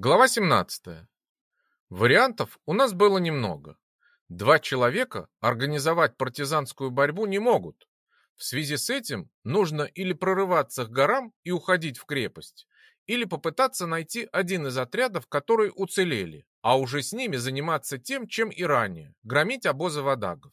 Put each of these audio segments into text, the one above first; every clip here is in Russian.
Глава 17. Вариантов у нас было немного. Два человека организовать партизанскую борьбу не могут. В связи с этим нужно или прорываться к горам и уходить в крепость, или попытаться найти один из отрядов, которые уцелели, а уже с ними заниматься тем, чем и ранее – громить обозы водагов.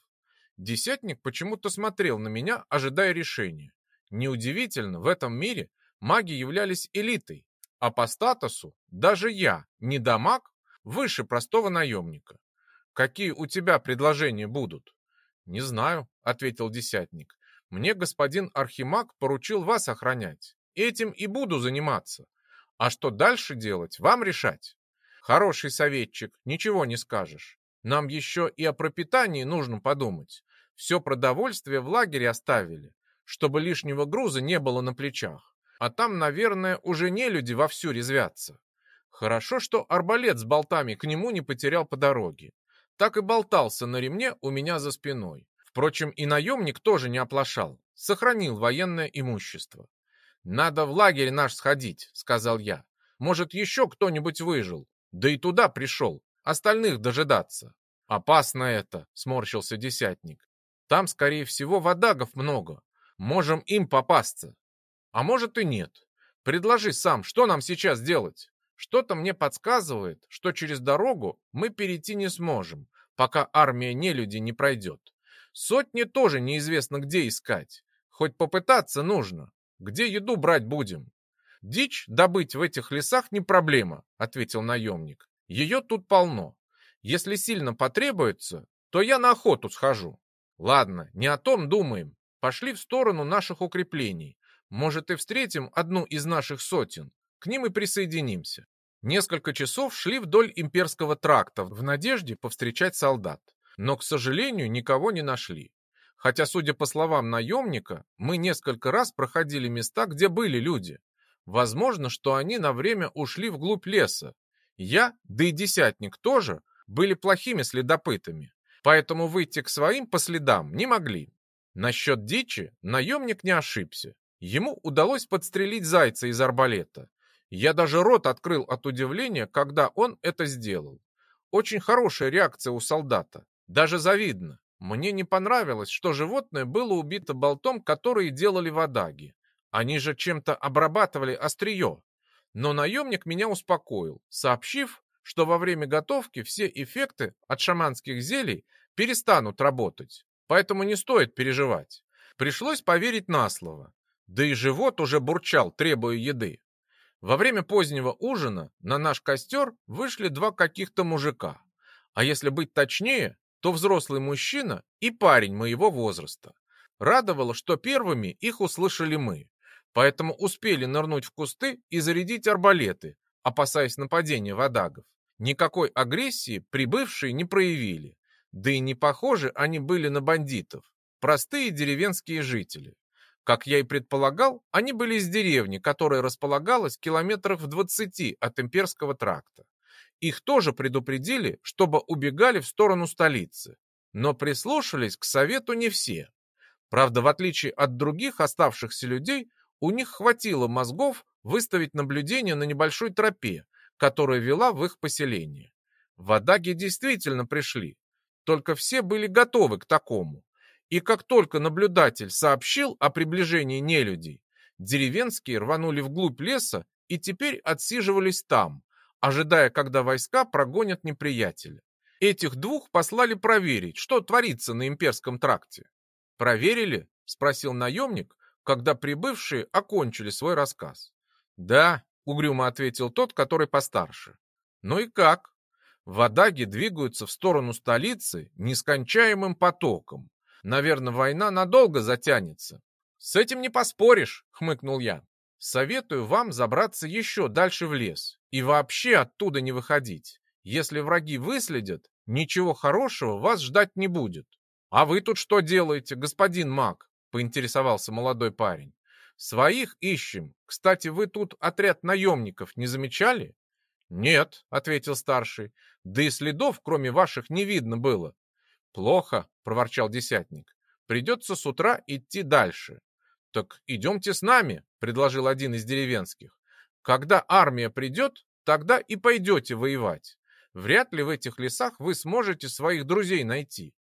Десятник почему-то смотрел на меня, ожидая решения. Неудивительно, в этом мире маги являлись элитой, а по статусу даже я, не дамаг, выше простого наемника. Какие у тебя предложения будут? Не знаю, ответил десятник. Мне господин Архимаг поручил вас охранять. Этим и буду заниматься. А что дальше делать, вам решать. Хороший советчик, ничего не скажешь. Нам еще и о пропитании нужно подумать. Все продовольствие в лагере оставили, чтобы лишнего груза не было на плечах. А там, наверное, уже не люди вовсю резвятся. Хорошо, что арбалет с болтами к нему не потерял по дороге. Так и болтался на ремне у меня за спиной. Впрочем, и наемник тоже не оплошал, сохранил военное имущество. «Надо в лагерь наш сходить», — сказал я. «Может, еще кто-нибудь выжил? Да и туда пришел, остальных дожидаться». «Опасно это», — сморщился десятник. «Там, скорее всего, водагов много. Можем им попасться. А может и нет. Предложи сам, что нам сейчас делать? Что-то мне подсказывает, что через дорогу мы перейти не сможем, пока армия нелюди не пройдет. Сотни тоже неизвестно где искать. Хоть попытаться нужно. Где еду брать будем? Дичь добыть в этих лесах не проблема, ответил наемник. Ее тут полно. Если сильно потребуется, то я на охоту схожу. Ладно, не о том думаем. Пошли в сторону наших укреплений. Может, и встретим одну из наших сотен. К ним и присоединимся. Несколько часов шли вдоль имперского тракта в надежде повстречать солдат. Но, к сожалению, никого не нашли. Хотя, судя по словам наемника, мы несколько раз проходили места, где были люди. Возможно, что они на время ушли вглубь леса. Я, да и десятник тоже, были плохими следопытами, поэтому выйти к своим по следам не могли. Насчет дичи наемник не ошибся. Ему удалось подстрелить зайца из арбалета. Я даже рот открыл от удивления, когда он это сделал. Очень хорошая реакция у солдата. Даже завидно. Мне не понравилось, что животное было убито болтом, который делали водаги. Они же чем-то обрабатывали острие. Но наемник меня успокоил, сообщив, что во время готовки все эффекты от шаманских зелий перестанут работать. Поэтому не стоит переживать. Пришлось поверить на слово. Да и живот уже бурчал, требуя еды. Во время позднего ужина на наш костер вышли два каких-то мужика. А если быть точнее, то взрослый мужчина и парень моего возраста. Радовало, что первыми их услышали мы, поэтому успели нырнуть в кусты и зарядить арбалеты, опасаясь нападения водагов. Никакой агрессии прибывшие не проявили, да и не похожи они были на бандитов, простые деревенские жители. Как я и предполагал, они были из деревни, которая располагалась километрах в двадцати от имперского тракта. Их тоже предупредили, чтобы убегали в сторону столицы. Но прислушались к совету не все. Правда, в отличие от других оставшихся людей, у них хватило мозгов выставить наблюдение на небольшой тропе, которая вела в их поселение. Водаги действительно пришли, только все были готовы к такому. И как только наблюдатель сообщил о приближении нелюдей, деревенские рванули вглубь леса и теперь отсиживались там, ожидая, когда войска прогонят неприятеля. Этих двух послали проверить, что творится на имперском тракте. «Проверили?» — спросил наемник, когда прибывшие окончили свой рассказ. «Да», — угрюмо ответил тот, который постарше. «Ну и как?» Водаги двигаются в сторону столицы нескончаемым потоком. Наверное, война надолго затянется. С этим не поспоришь, хмыкнул я. Советую вам забраться еще дальше в лес и вообще оттуда не выходить. Если враги выследят, ничего хорошего вас ждать не будет. А вы тут что делаете, господин маг? Поинтересовался молодой парень. Своих ищем. Кстати, вы тут отряд наемников не замечали? Нет, ответил старший. Да и следов, кроме ваших, не видно было. «Плохо», — проворчал десятник. «Придется с утра идти дальше». «Так идемте с нами», — предложил один из деревенских. «Когда армия придет, тогда и пойдете воевать. Вряд ли в этих лесах вы сможете своих друзей найти.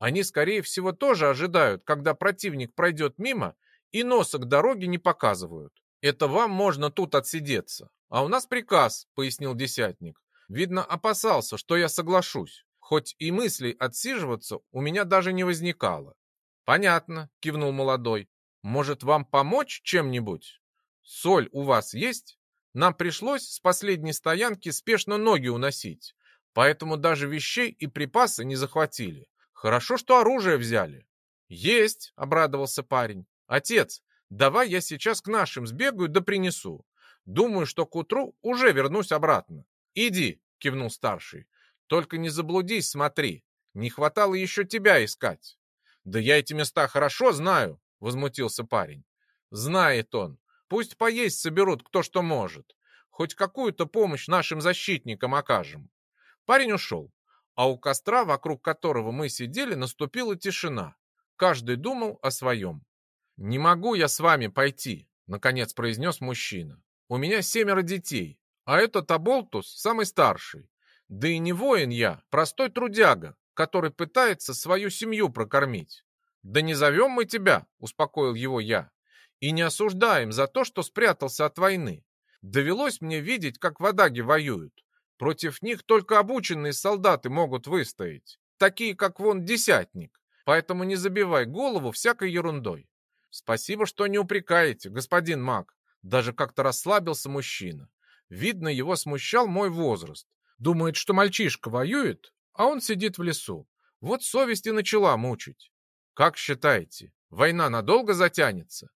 Они, скорее всего, тоже ожидают, когда противник пройдет мимо, и носа к дороге не показывают. Это вам можно тут отсидеться. А у нас приказ, пояснил десятник. Видно, опасался, что я соглашусь. Хоть и мыслей отсиживаться у меня даже не возникало. Понятно, кивнул молодой. Может, вам помочь чем-нибудь? Соль у вас есть? Нам пришлось с последней стоянки спешно ноги уносить, поэтому даже вещей и припасы не захватили. Хорошо, что оружие взяли. Есть, обрадовался парень. Отец, давай я сейчас к нашим сбегаю да принесу. Думаю, что к утру уже вернусь обратно. Иди, кивнул старший. Только не заблудись, смотри. Не хватало еще тебя искать. Да я эти места хорошо знаю, возмутился парень. Знает он. Пусть поесть соберут кто что может. Хоть какую-то помощь нашим защитникам окажем. Парень ушел, а у костра, вокруг которого мы сидели, наступила тишина. Каждый думал о своем. «Не могу я с вами пойти», — наконец произнес мужчина. «У меня семеро детей, а этот Аболтус самый старший. Да и не воин я, простой трудяга, который пытается свою семью прокормить. Да не зовем мы тебя, успокоил его я, и не осуждаем за то, что спрятался от войны. Довелось мне видеть, как в Адаге воюют. Против них только обученные солдаты могут выстоять, такие как вон десятник. Поэтому не забивай голову всякой ерундой. Спасибо, что не упрекаете, господин маг. Даже как-то расслабился мужчина. Видно, его смущал мой возраст. Думает, что мальчишка воюет, а он сидит в лесу. Вот совесть и начала мучить. Как считаете, война надолго затянется?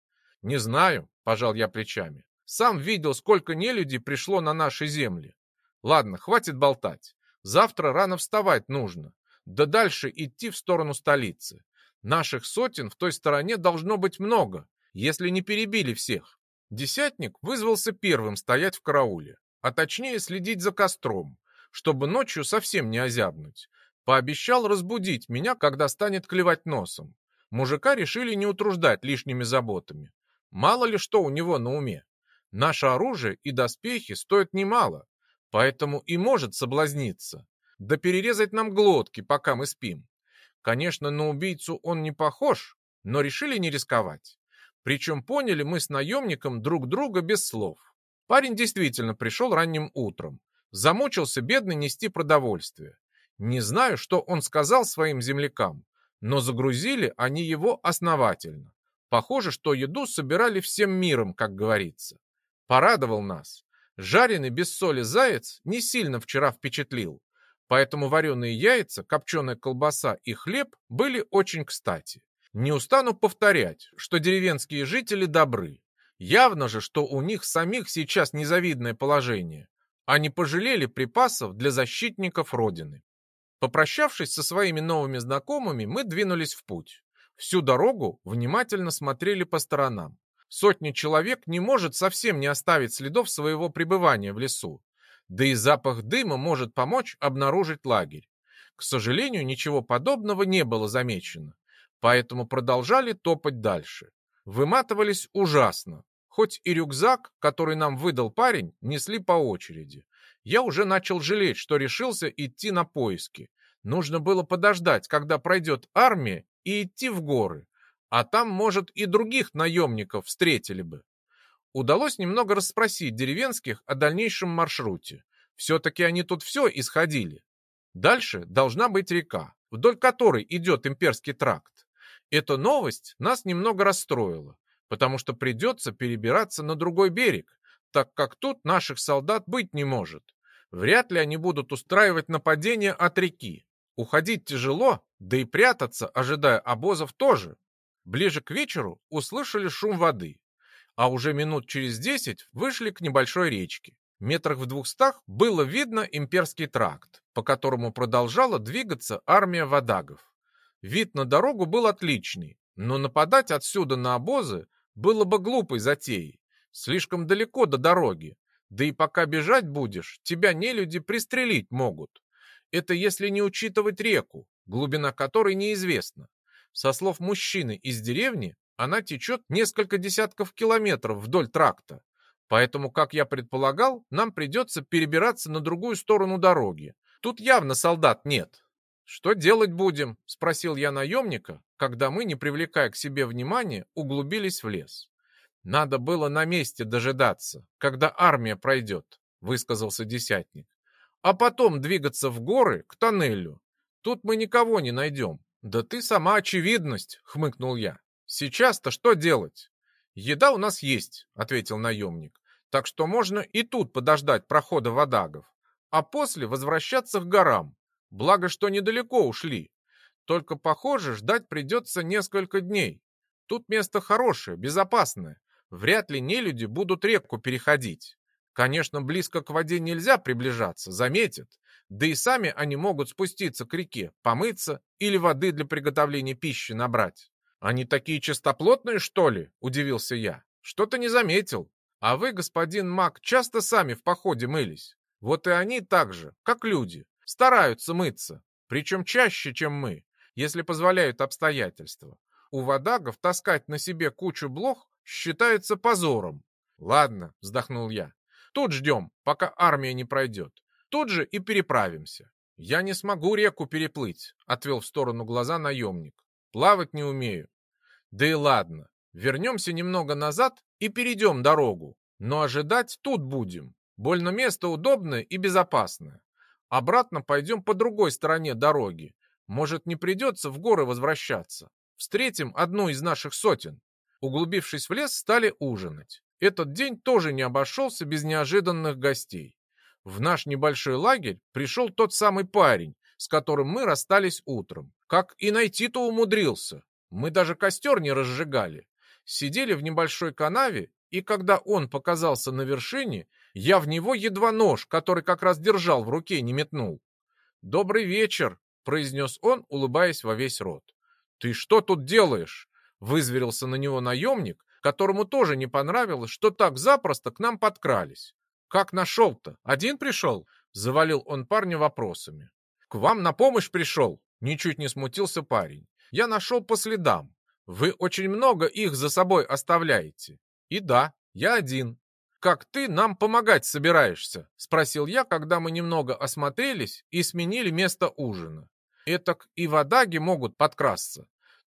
Не знаю, пожал я плечами. Сам видел, сколько нелюдей пришло на наши земли. Ладно, хватит болтать. Завтра рано вставать нужно. Да дальше идти в сторону столицы. Наших сотен в той стороне должно быть много, если не перебили всех. Десятник вызвался первым стоять в карауле, а точнее следить за костром, чтобы ночью совсем не озябнуть. Пообещал разбудить меня, когда станет клевать носом. Мужика решили не утруждать лишними заботами. Мало ли что у него на уме. Наше оружие и доспехи стоят немало, поэтому и может соблазниться. Да перерезать нам глотки, пока мы спим. Конечно, на убийцу он не похож, но решили не рисковать. Причем поняли мы с наемником друг друга без слов. Парень действительно пришел ранним утром. Замучился бедный нести продовольствие. Не знаю, что он сказал своим землякам, но загрузили они его основательно. Похоже, что еду собирали всем миром, как говорится. Порадовал нас. Жареный без соли заяц не сильно вчера впечатлил, поэтому вареные яйца, копченая колбаса и хлеб были очень кстати. Не устану повторять, что деревенские жители добры. Явно же, что у них самих сейчас незавидное положение. Они пожалели припасов для защитников Родины. Попрощавшись со своими новыми знакомыми, мы двинулись в путь. Всю дорогу внимательно смотрели по сторонам. Сотни человек не может совсем не оставить следов своего пребывания в лесу. Да и запах дыма может помочь обнаружить лагерь. К сожалению, ничего подобного не было замечено поэтому продолжали топать дальше. Выматывались ужасно, хоть и рюкзак, который нам выдал парень, несли по очереди. Я уже начал жалеть, что решился идти на поиски. Нужно было подождать, когда пройдет армия, и идти в горы. А там, может, и других наемников встретили бы. Удалось немного расспросить деревенских о дальнейшем маршруте. Все-таки они тут все исходили. Дальше должна быть река, вдоль которой идет имперский тракт. Эта новость нас немного расстроила, потому что придется перебираться на другой берег, так как тут наших солдат быть не может. Вряд ли они будут устраивать нападение от реки. Уходить тяжело, да и прятаться, ожидая обозов, тоже. Ближе к вечеру услышали шум воды, а уже минут через десять вышли к небольшой речке. Метрах в двухстах было видно имперский тракт, по которому продолжала двигаться армия вадагов. Вид на дорогу был отличный, но нападать отсюда на обозы было бы глупой затеей. Слишком далеко до дороги. Да и пока бежать будешь, тебя нелюди пристрелить могут. Это если не учитывать реку, глубина которой неизвестна. Со слов мужчины из деревни, она течет несколько десятков километров вдоль тракта. Поэтому, как я предполагал, нам придется перебираться на другую сторону дороги. Тут явно солдат нет. «Что делать будем?» — спросил я наемника, когда мы, не привлекая к себе внимания, углубились в лес. «Надо было на месте дожидаться, когда армия пройдет», — высказался десятник. «А потом двигаться в горы к тоннелю. Тут мы никого не найдем». «Да ты сама очевидность», — хмыкнул я. «Сейчас-то что делать?» «Еда у нас есть», — ответил наемник. «Так что можно и тут подождать прохода водагов, а после возвращаться к горам. Благо, что недалеко ушли. Только, похоже, ждать придется несколько дней. Тут место хорошее, безопасное. Вряд ли нелюди будут реку переходить. Конечно, близко к воде нельзя приближаться, заметят. Да и сами они могут спуститься к реке, помыться или воды для приготовления пищи набрать. Они такие чистоплотные, что ли? Удивился я. Что-то не заметил. А вы, господин маг, часто сами в походе мылись. Вот и они так же, как люди, стараются мыться. Причем чаще, чем мы, если позволяют обстоятельства. У водагов таскать на себе кучу блох считается позором. Ладно, вздохнул я. Тут ждем, пока армия не пройдет. Тут же и переправимся. Я не смогу реку переплыть, отвел в сторону глаза наемник. Плавать не умею. Да и ладно, вернемся немного назад и перейдем дорогу. Но ожидать тут будем. Больно место удобное и безопасное. Обратно пойдем по другой стороне дороги. Может, не придется в горы возвращаться. Встретим одну из наших сотен. Углубившись в лес, стали ужинать. Этот день тоже не обошелся без неожиданных гостей. В наш небольшой лагерь пришел тот самый парень, с которым мы расстались утром. Как и найти-то умудрился. Мы даже костер не разжигали. Сидели в небольшой канаве, и когда он показался на вершине, я в него едва нож, который как раз держал в руке, не метнул. «Добрый вечер», — произнес он, улыбаясь во весь рот. «Ты что тут делаешь?» Вызверился на него наемник, которому тоже не понравилось, что так запросто к нам подкрались. «Как нашел-то? Один пришел?» Завалил он парня вопросами. «К вам на помощь пришел?» Ничуть не смутился парень. «Я нашел по следам. Вы очень много их за собой оставляете. И да, я один. Как ты нам помогать собираешься?» Спросил я, когда мы немного осмотрелись и сменили место ужина. Этак и водаги могут подкрасться.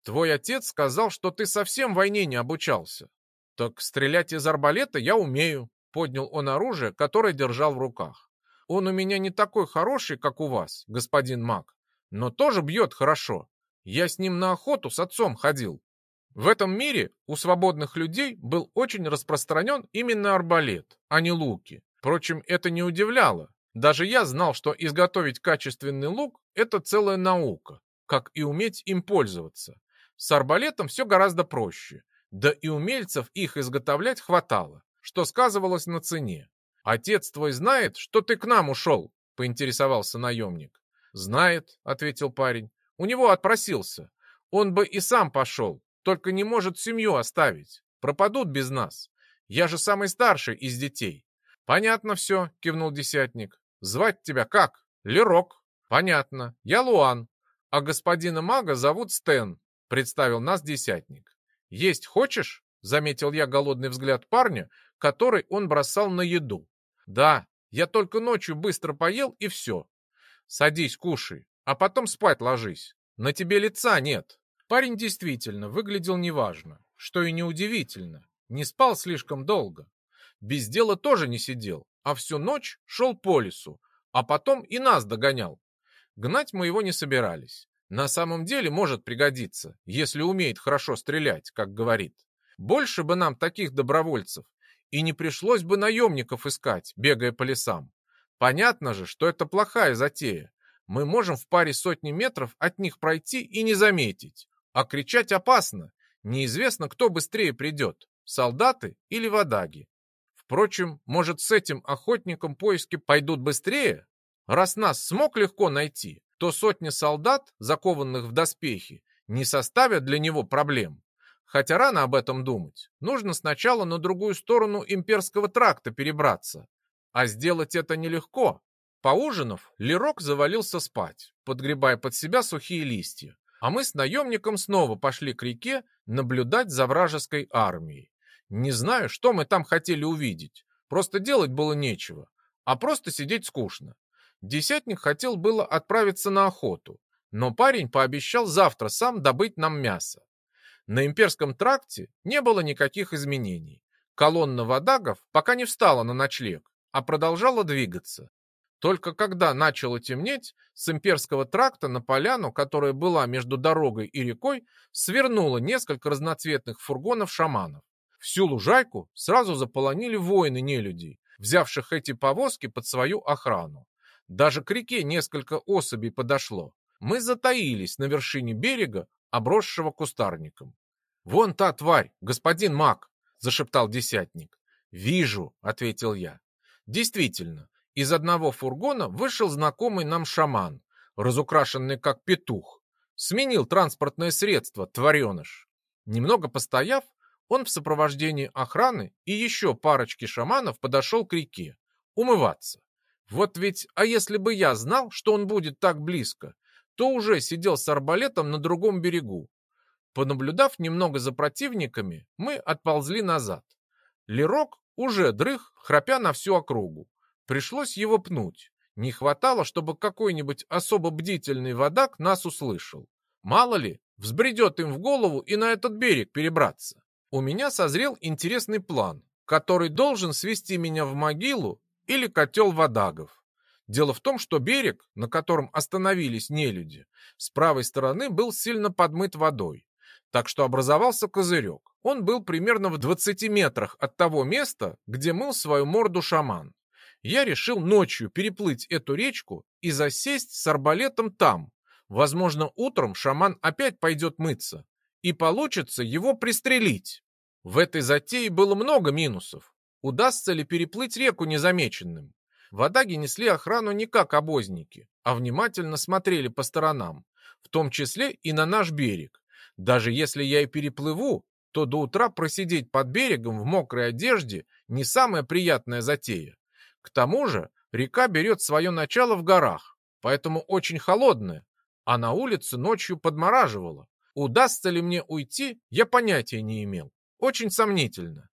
Твой отец сказал, что ты совсем войне не обучался. Так стрелять из арбалета я умею. Поднял он оружие, которое держал в руках. Он у меня не такой хороший, как у вас, господин маг, но тоже бьет хорошо. Я с ним на охоту с отцом ходил. В этом мире у свободных людей был очень распространен именно арбалет, а не луки. Впрочем, это не удивляло. Даже я знал, что изготовить качественный лук – это целая наука, как и уметь им пользоваться. С арбалетом все гораздо проще, да и умельцев их изготовлять хватало, что сказывалось на цене. «Отец твой знает, что ты к нам ушел?» — поинтересовался наемник. «Знает», — ответил парень. «У него отпросился. Он бы и сам пошел, только не может семью оставить. Пропадут без нас. Я же самый старший из детей». «Понятно все», — кивнул десятник. «Звать тебя как?» «Лерок». «Понятно. Я Луан. А господина мага зовут Стэн представил нас десятник. «Есть хочешь?» — заметил я голодный взгляд парня, который он бросал на еду. «Да, я только ночью быстро поел и все. Садись, кушай, а потом спать ложись. На тебе лица нет». Парень действительно выглядел неважно, что и неудивительно. Не спал слишком долго. Без дела тоже не сидел, а всю ночь шел по лесу, а потом и нас догонял. Гнать мы его не собирались. На самом деле может пригодиться, если умеет хорошо стрелять, как говорит. Больше бы нам таких добровольцев, и не пришлось бы наемников искать, бегая по лесам. Понятно же, что это плохая затея. Мы можем в паре сотни метров от них пройти и не заметить. А кричать опасно. Неизвестно, кто быстрее придет, солдаты или водаги. Впрочем, может, с этим охотником поиски пойдут быстрее? Раз нас смог легко найти, то сотни солдат, закованных в доспехи, не составят для него проблем. Хотя рано об этом думать. Нужно сначала на другую сторону имперского тракта перебраться. А сделать это нелегко. Поужинав, Лерок завалился спать, подгребая под себя сухие листья. А мы с наемником снова пошли к реке наблюдать за вражеской армией. Не знаю, что мы там хотели увидеть. просто делать было нечего, а просто сидеть скучно. Десятник хотел было отправиться на охоту, но парень пообещал завтра сам добыть нам мясо. На имперском тракте не было никаких изменений. Колонна водагов пока не встала на ночлег, а продолжала двигаться. Только когда начало темнеть, с имперского тракта на поляну, которая была между дорогой и рекой, свернуло несколько разноцветных фургонов шаманов. Всю лужайку сразу заполонили воины нелюдей, взявших эти повозки под свою охрану. Даже к реке несколько особей подошло. Мы затаились на вершине берега, обросшего кустарником. «Вон та тварь, господин маг!» — зашептал десятник. «Вижу», — ответил я. Действительно, из одного фургона вышел знакомый нам шаман, разукрашенный как петух. Сменил транспортное средство, твареныш. Немного постояв, он в сопровождении охраны и еще парочки шаманов подошел к реке. Умываться. Вот ведь, а если бы я знал, что он будет так близко, то уже сидел с арбалетом на другом берегу. Понаблюдав немного за противниками, мы отползли назад. Лерок уже дрых, храпя на всю округу. Пришлось его пнуть. Не хватало, чтобы какой-нибудь особо бдительный водак нас услышал. Мало ли, взбредет им в голову и на этот берег перебраться. У меня созрел интересный план, который должен свести меня в могилу или котел водагов. Дело в том, что берег, на котором остановились нелюди, с правой стороны был сильно подмыт водой. Так что образовался козырек. Он был примерно в 20 метрах от того места, где мыл свою морду шаман. Я решил ночью переплыть эту речку и засесть с арбалетом там. Возможно, утром шаман опять пойдет мыться, и получится его пристрелить. В этой затее было много минусов. Удастся ли переплыть реку незамеченным? Водаги несли охрану не как обозники, а внимательно смотрели по сторонам, в том числе и на наш берег. Даже если я и переплыву, то до утра просидеть под берегом в мокрой одежде не самая приятная затея. К тому же река берет свое начало в горах, поэтому очень холодная, а на улице ночью подмораживало. Удастся ли мне уйти, я понятия не имел. Очень сомнительно.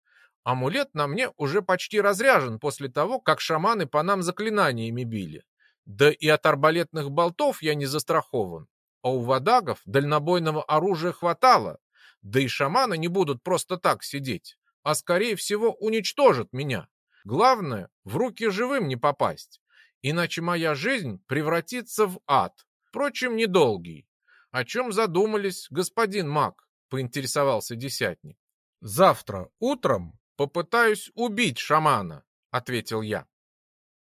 Амулет на мне уже почти разряжен после того, как шаманы по нам заклинаниями били. Да и от арбалетных болтов я не застрахован. А у водагов дальнобойного оружия хватало, да и шаманы не будут просто так сидеть, а скорее всего уничтожат меня. Главное, в руки живым не попасть, иначе моя жизнь превратится в ад, впрочем, недолгий. О чем задумались, господин маг? Поинтересовался десятник. Завтра утром попытаюсь убить шамана, ответил я.